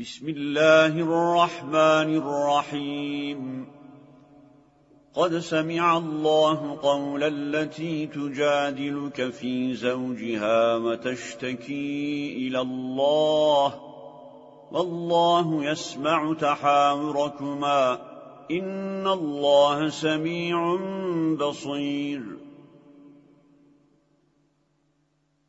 بسم الله الرحمن الرحيم. قد سمع الله قول التي تجادلك في زوجها وتشتكي إلى الله. والله يسمع تحاوركما. إن الله سميع بصير.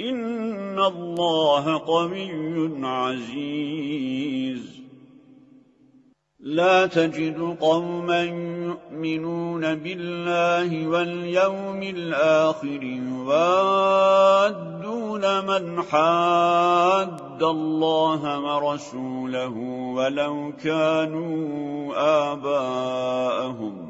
إن الله قوي عزيز. لا تجد قوما يؤمنون بالله واليوم الآخر وادون من حاد الله ورسوله ولو كانوا آباءهم.